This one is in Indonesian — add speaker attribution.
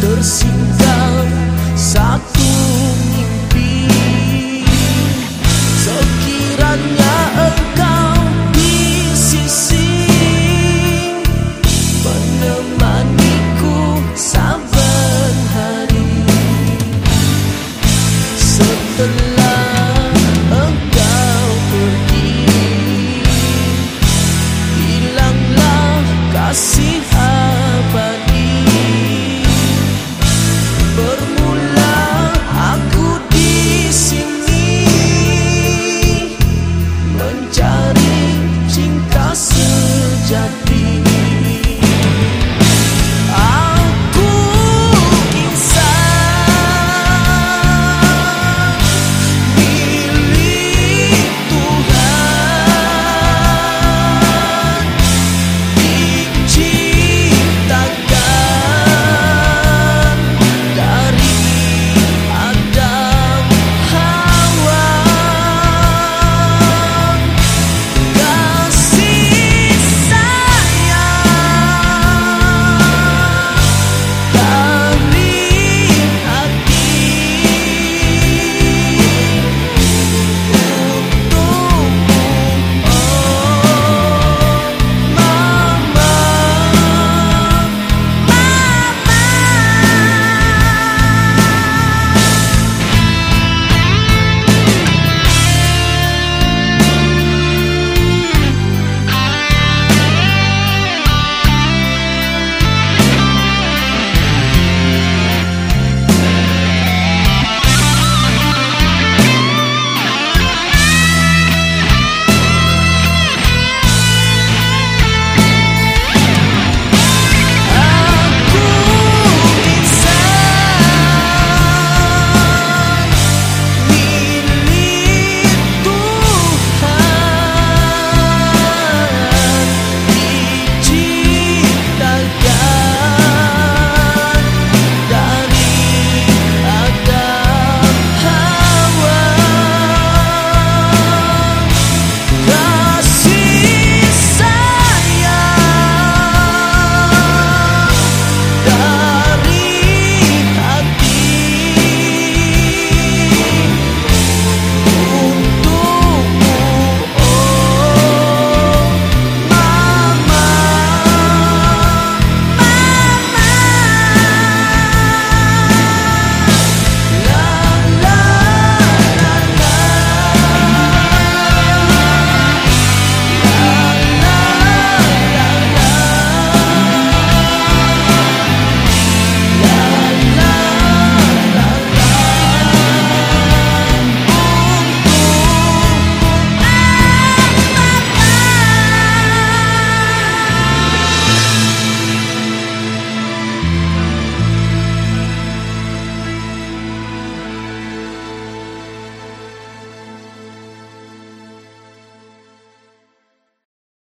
Speaker 1: tersinggah. Satu